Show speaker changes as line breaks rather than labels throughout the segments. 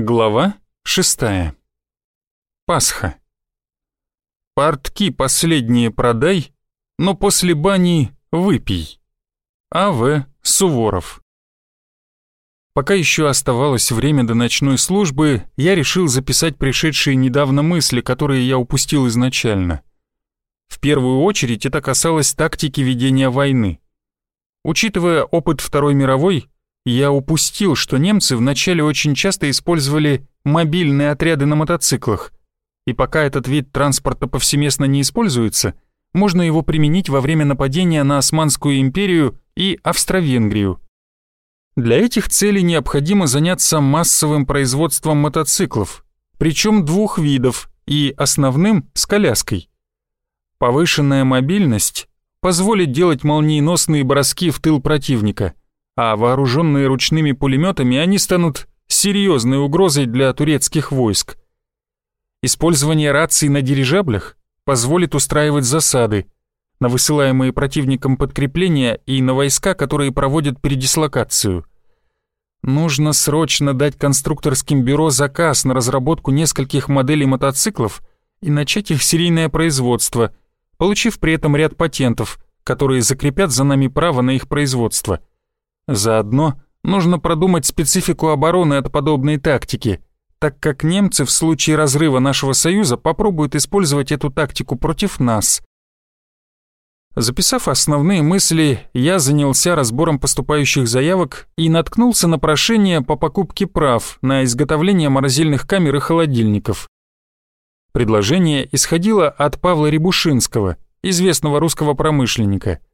Глава шестая. Пасха. Портки последние продай, но после бани выпей. А.В. Суворов. Пока еще оставалось время до ночной службы, я решил записать пришедшие недавно мысли, которые я упустил изначально. В первую очередь это касалось тактики ведения войны. Учитывая опыт Второй мировой, я упустил, что немцы вначале очень часто использовали мобильные отряды на мотоциклах, и пока этот вид транспорта повсеместно не используется, можно его применить во время нападения на Османскую империю и Австро-Венгрию. Для этих целей необходимо заняться массовым производством мотоциклов, причем двух видов и основным с коляской. Повышенная мобильность позволит делать молниеносные броски в тыл противника – а вооруженные ручными пулеметами они станут серьезной угрозой для турецких войск. Использование раций на дирижаблях позволит устраивать засады на высылаемые противником подкрепления и на войска, которые проводят передислокацию. Нужно срочно дать конструкторским бюро заказ на разработку нескольких моделей мотоциклов и начать их серийное производство, получив при этом ряд патентов, которые закрепят за нами право на их производство – Заодно нужно продумать специфику обороны от подобной тактики, так как немцы в случае разрыва нашего союза попробуют использовать эту тактику против нас. Записав основные мысли, я занялся разбором поступающих заявок и наткнулся на прошение по покупке прав на изготовление морозильных камер и холодильников. Предложение исходило от Павла Рябушинского, известного русского промышленника –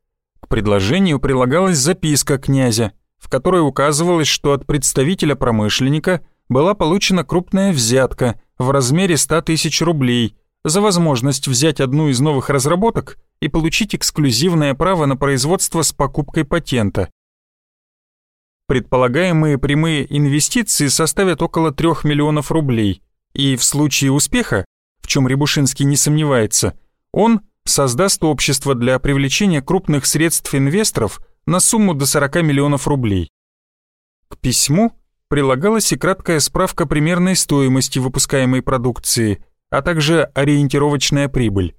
к предложению прилагалась записка князя, в которой указывалось, что от представителя промышленника была получена крупная взятка в размере 100 тысяч рублей за возможность взять одну из новых разработок и получить эксклюзивное право на производство с покупкой патента. Предполагаемые прямые инвестиции составят около 3 миллионов рублей, и в случае успеха, в чем Рябушинский не сомневается, он – создаст общество для привлечения крупных средств инвесторов на сумму до 40 миллионов рублей. К письму прилагалась и краткая справка примерной стоимости выпускаемой продукции, а также ориентировочная прибыль.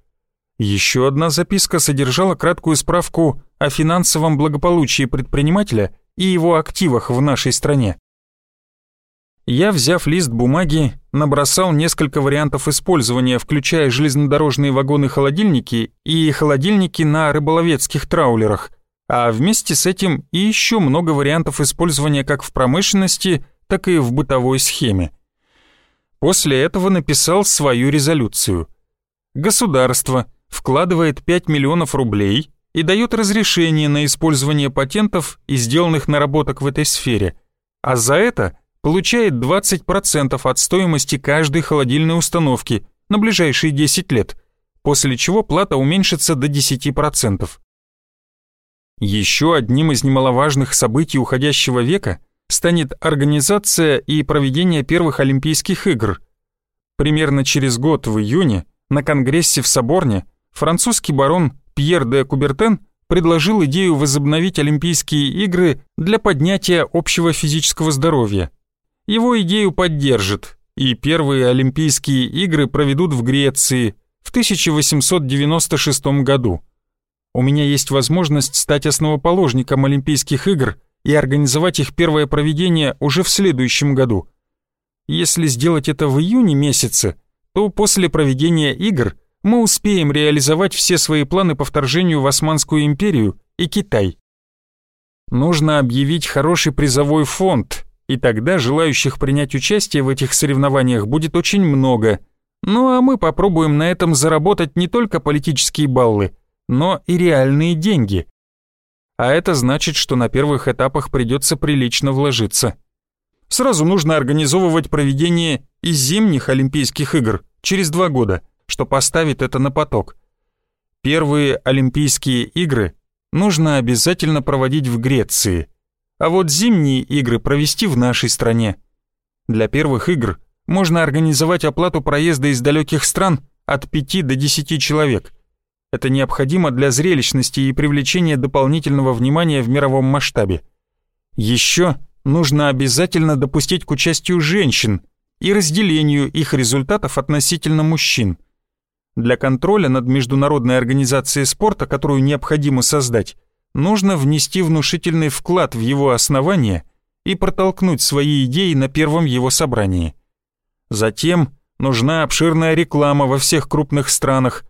Еще одна записка содержала краткую справку о финансовом благополучии предпринимателя и его активах в нашей стране. Я, взяв лист бумаги, набросал несколько вариантов использования, включая железнодорожные вагоны-холодильники и холодильники на рыболовецких траулерах, а вместе с этим и еще много вариантов использования как в промышленности, так и в бытовой схеме. После этого написал свою резолюцию. Государство вкладывает 5 миллионов рублей и дает разрешение на использование патентов и сделанных наработок в этой сфере, а за это – получает 20% от стоимости каждой холодильной установки на ближайшие 10 лет, после чего плата уменьшится до 10%. Еще одним из немаловажных событий уходящего века станет организация и проведение первых Олимпийских игр. Примерно через год в июне на Конгрессе в Соборне французский барон Пьер де Кубертен предложил идею возобновить Олимпийские игры для поднятия общего физического здоровья его идею поддержат, и первые Олимпийские игры проведут в Греции в 1896 году. У меня есть возможность стать основоположником Олимпийских игр и организовать их первое проведение уже в следующем году. Если сделать это в июне месяце, то после проведения игр мы успеем реализовать все свои планы по вторжению в Османскую империю и Китай. Нужно объявить хороший призовой фонд, и тогда желающих принять участие в этих соревнованиях будет очень много. Ну а мы попробуем на этом заработать не только политические баллы, но и реальные деньги. А это значит, что на первых этапах придется прилично вложиться. Сразу нужно организовывать проведение и зимних Олимпийских игр через два года, что поставит это на поток. Первые Олимпийские игры нужно обязательно проводить в Греции – а вот зимние игры провести в нашей стране. Для первых игр можно организовать оплату проезда из далеких стран от 5 до 10 человек. Это необходимо для зрелищности и привлечения дополнительного внимания в мировом масштабе. Еще нужно обязательно допустить к участию женщин, и разделению их результатов относительно мужчин. Для контроля над Международной организацией спорта, которую необходимо создать, нужно внести внушительный вклад в его основание и протолкнуть свои идеи на первом его собрании. Затем нужна обширная реклама во всех крупных странах,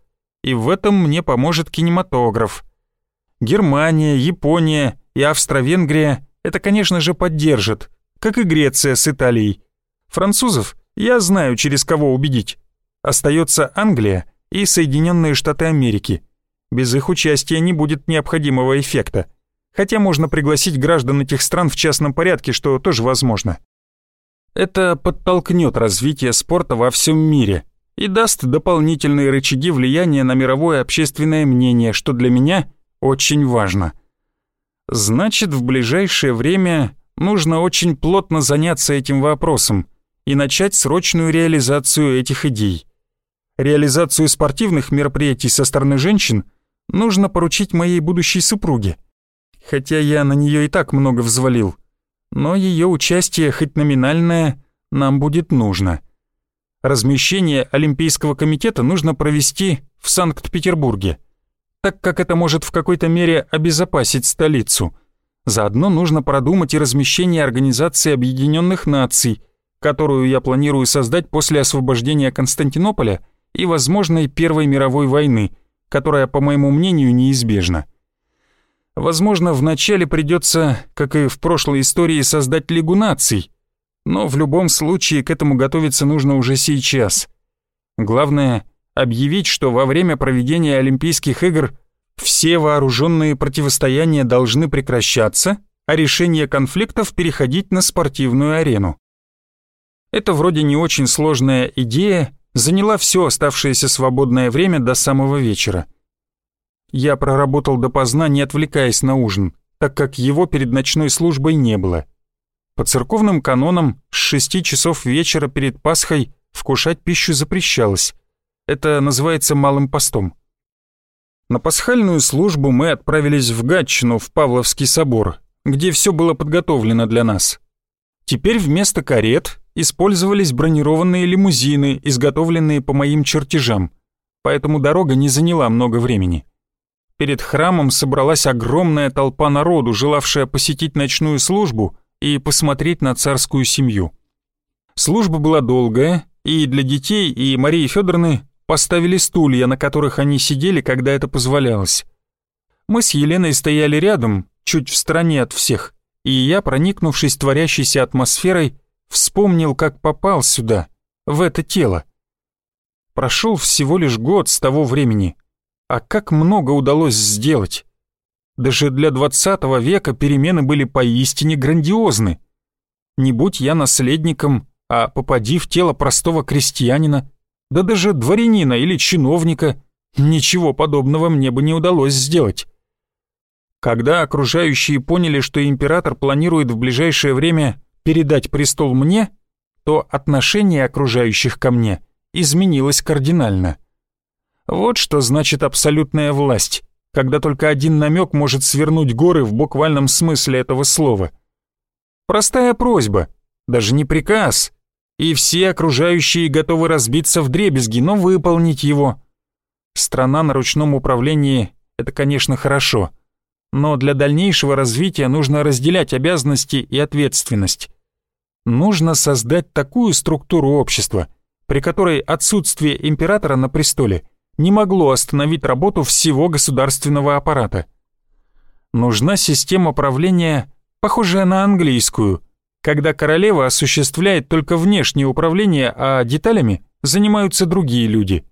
и в этом мне поможет кинематограф. Германия, Япония и Австро-Венгрия это, конечно же, поддержат, как и Греция с Италией. Французов я знаю, через кого убедить. Остается Англия и Соединенные Штаты Америки. Без их участия не будет необходимого эффекта. Хотя можно пригласить граждан этих стран в частном порядке, что тоже возможно. Это подтолкнет развитие спорта во всем мире и даст дополнительные рычаги влияния на мировое общественное мнение, что для меня очень важно. Значит, в ближайшее время нужно очень плотно заняться этим вопросом и начать срочную реализацию этих идей. Реализацию спортивных мероприятий со стороны женщин нужно поручить моей будущей супруге. Хотя я на нее и так много взвалил, но ее участие, хоть номинальное, нам будет нужно. Размещение Олимпийского комитета нужно провести в Санкт-Петербурге, так как это может в какой-то мере обезопасить столицу. Заодно нужно продумать и размещение Организации Объединенных Наций, которую я планирую создать после освобождения Константинополя и возможной Первой мировой войны, которая, по моему мнению, неизбежна. Возможно, вначале придется, как и в прошлой истории, создать Лигу наций, но в любом случае к этому готовиться нужно уже сейчас. Главное — объявить, что во время проведения Олимпийских игр все вооруженные противостояния должны прекращаться, а решение конфликтов переходить на спортивную арену. Это вроде не очень сложная идея, заняла все оставшееся свободное время до самого вечера. Я проработал допоздна, не отвлекаясь на ужин, так как его перед ночной службой не было. По церковным канонам с шести часов вечера перед Пасхой вкушать пищу запрещалось. Это называется малым постом. На пасхальную службу мы отправились в Гатчину, в Павловский собор, где все было подготовлено для нас. Теперь вместо карет использовались бронированные лимузины, изготовленные по моим чертежам, поэтому дорога не заняла много времени. Перед храмом собралась огромная толпа народу, желавшая посетить ночную службу и посмотреть на царскую семью. Служба была долгая, и для детей и Марии Федоровны поставили стулья, на которых они сидели, когда это позволялось. Мы с Еленой стояли рядом, чуть в стороне от всех, и я, проникнувшись творящейся атмосферой, вспомнил, как попал сюда, в это тело. Прошел всего лишь год с того времени, а как много удалось сделать! Даже для 20 века перемены были поистине грандиозны. Не будь я наследником, а попади в тело простого крестьянина, да даже дворянина или чиновника, ничего подобного мне бы не удалось сделать. Когда окружающие поняли, что император планирует в ближайшее время передать престол мне, то отношение окружающих ко мне изменилось кардинально. Вот что значит абсолютная власть, когда только один намек может свернуть горы в буквальном смысле этого слова. Простая просьба, даже не приказ, и все окружающие готовы разбиться в дребезги, но выполнить его. Страна на ручном управлении — это, конечно, хорошо, но для дальнейшего развития нужно разделять обязанности и ответственность. Нужно создать такую структуру общества, при которой отсутствие императора на престоле — не могло остановить работу всего государственного аппарата. Нужна система правления, похожая на английскую, когда королева осуществляет только внешнее управление, а деталями занимаются другие люди.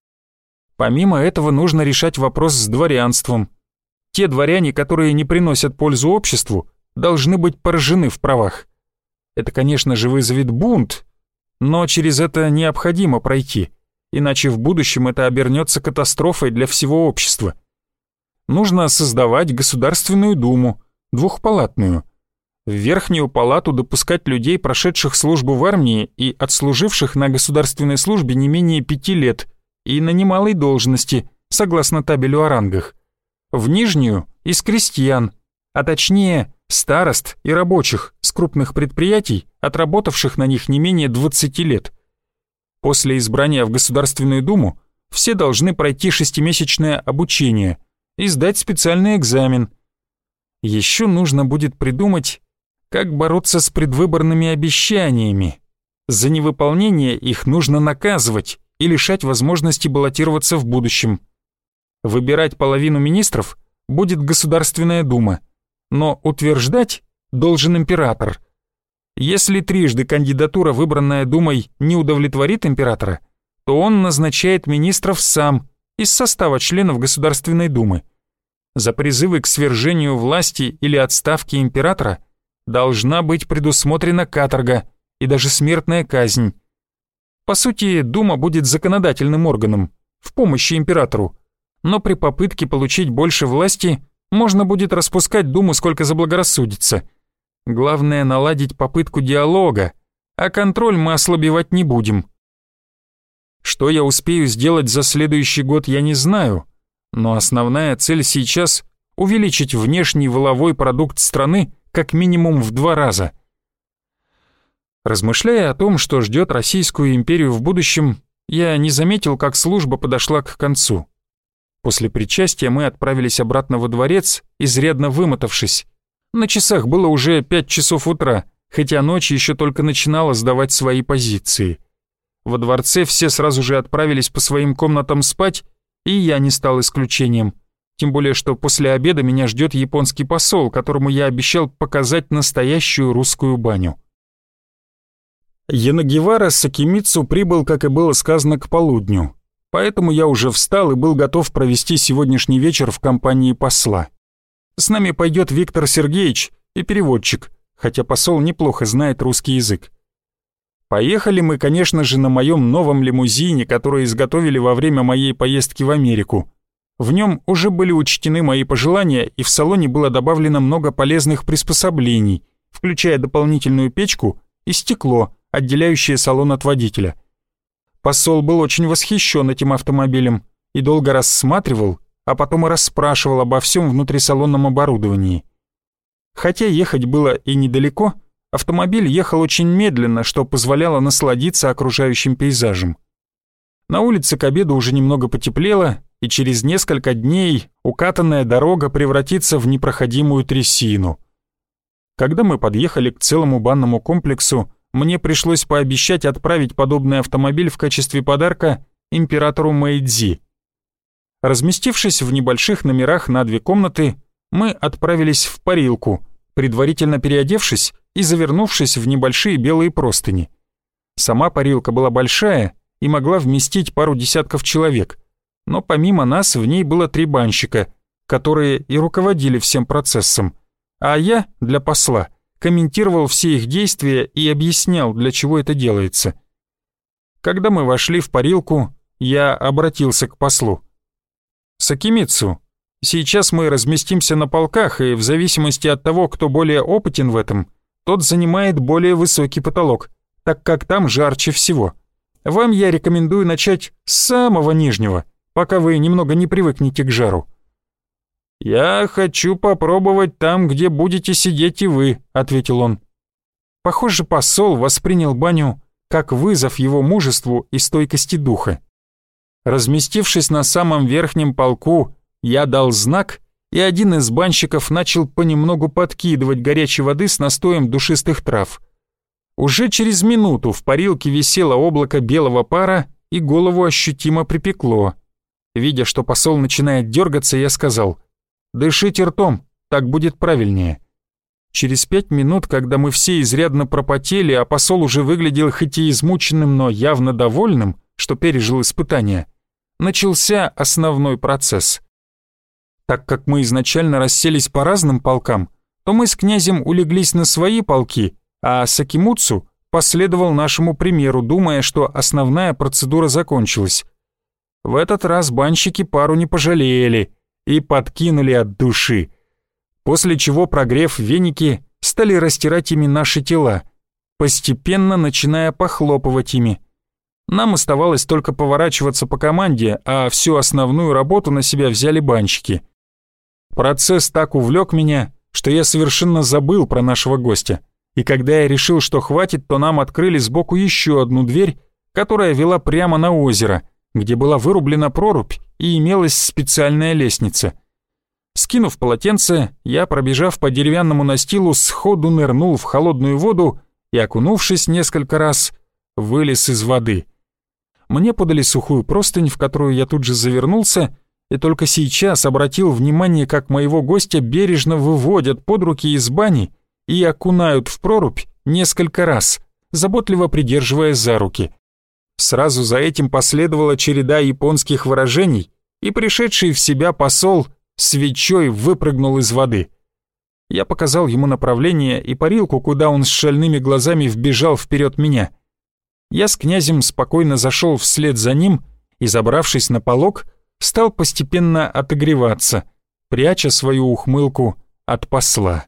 Помимо этого нужно решать вопрос с дворянством. Те дворяне, которые не приносят пользу обществу, должны быть поражены в правах. Это, конечно же, вызовет бунт, но через это необходимо пройти – иначе в будущем это обернется катастрофой для всего общества. Нужно создавать Государственную Думу, двухпалатную. В Верхнюю палату допускать людей, прошедших службу в армии и отслуживших на государственной службе не менее пяти лет и на немалой должности, согласно табелю о рангах. В Нижнюю – из крестьян, а точнее старост и рабочих с крупных предприятий, отработавших на них не менее 20 лет – После избрания в Государственную Думу все должны пройти шестимесячное обучение и сдать специальный экзамен. Еще нужно будет придумать, как бороться с предвыборными обещаниями. За невыполнение их нужно наказывать и лишать возможности баллотироваться в будущем. Выбирать половину министров будет Государственная Дума, но утверждать должен император. Если трижды кандидатура, выбранная Думой, не удовлетворит императора, то он назначает министров сам из состава членов Государственной Думы. За призывы к свержению власти или отставке императора должна быть предусмотрена каторга и даже смертная казнь. По сути, Дума будет законодательным органом, в помощи императору, но при попытке получить больше власти можно будет распускать Думу сколько заблагорассудится. Главное наладить попытку диалога, а контроль мы ослабевать не будем. Что я успею сделать за следующий год, я не знаю, но основная цель сейчас — увеличить внешний воловой продукт страны как минимум в два раза. Размышляя о том, что ждет Российскую империю в будущем, я не заметил, как служба подошла к концу. После причастия мы отправились обратно во дворец, изрядно вымотавшись. На часах было уже пять часов утра, хотя ночь еще только начинала сдавать свои позиции. Во дворце все сразу же отправились по своим комнатам спать, и я не стал исключением. Тем более, что после обеда меня ждет японский посол, которому я обещал показать настоящую русскую баню. Янагивара Сакимицу прибыл, как и было сказано, к полудню поэтому я уже встал и был готов провести сегодняшний вечер в компании посла. С нами пойдет Виктор Сергеевич и переводчик, хотя посол неплохо знает русский язык. Поехали мы, конечно же, на моем новом лимузине, который изготовили во время моей поездки в Америку. В нем уже были учтены мои пожелания, и в салоне было добавлено много полезных приспособлений, включая дополнительную печку и стекло, отделяющее салон от водителя. Посол был очень восхищен этим автомобилем и долго рассматривал, а потом и расспрашивал обо всем внутрисалонном оборудовании. Хотя ехать было и недалеко, автомобиль ехал очень медленно, что позволяло насладиться окружающим пейзажем. На улице к обеду уже немного потеплело, и через несколько дней укатанная дорога превратится в непроходимую трясину. Когда мы подъехали к целому банному комплексу, мне пришлось пообещать отправить подобный автомобиль в качестве подарка императору Мэйдзи. Разместившись в небольших номерах на две комнаты, мы отправились в парилку, предварительно переодевшись и завернувшись в небольшие белые простыни. Сама парилка была большая и могла вместить пару десятков человек, но помимо нас в ней было три банщика, которые и руководили всем процессом, а я для посла комментировал все их действия и объяснял, для чего это делается. Когда мы вошли в парилку, я обратился к послу. «Сакимицу, сейчас мы разместимся на полках, и в зависимости от того, кто более опытен в этом, тот занимает более высокий потолок, так как там жарче всего. Вам я рекомендую начать с самого нижнего, пока вы немного не привыкнете к жару. «Я хочу попробовать там, где будете сидеть и вы», — ответил он. Похоже, посол воспринял баню как вызов его мужеству и стойкости духа. Разместившись на самом верхнем полку, я дал знак, и один из банщиков начал понемногу подкидывать горячей воды с настоем душистых трав. Уже через минуту в парилке висело облако белого пара, и голову ощутимо припекло. Видя, что посол начинает дергаться, я сказал — Дышите ртом, так будет правильнее. Через пять минут, когда мы все изрядно пропотели, а посол уже выглядел хоть и измученным, но явно довольным, что пережил испытание, начался основной процесс. Так как мы изначально расселись по разным полкам, то мы с князем улеглись на свои полки, а Сакимуцу последовал нашему примеру, думая, что основная процедура закончилась. В этот раз банщики пару не пожалели — и подкинули от души, после чего, прогрев веники, стали растирать ими наши тела, постепенно начиная похлопывать ими. Нам оставалось только поворачиваться по команде, а всю основную работу на себя взяли банщики. Процесс так увлек меня, что я совершенно забыл про нашего гостя. И когда я решил, что хватит, то нам открыли сбоку еще одну дверь, которая вела прямо на озеро, где была вырублена прорубь и имелась специальная лестница. Скинув полотенце, я, пробежав по деревянному настилу, сходу нырнул в холодную воду и, окунувшись несколько раз, вылез из воды. Мне подали сухую простынь, в которую я тут же завернулся, и только сейчас обратил внимание, как моего гостя бережно выводят под руки из бани и окунают в прорубь несколько раз, заботливо придерживая за руки. Сразу за этим последовала череда японских выражений, и пришедший в себя посол свечой выпрыгнул из воды. Я показал ему направление и парилку, куда он с шальными глазами вбежал вперед меня. Я с князем спокойно зашел вслед за ним и, забравшись на полог, стал постепенно отогреваться, пряча свою ухмылку от посла.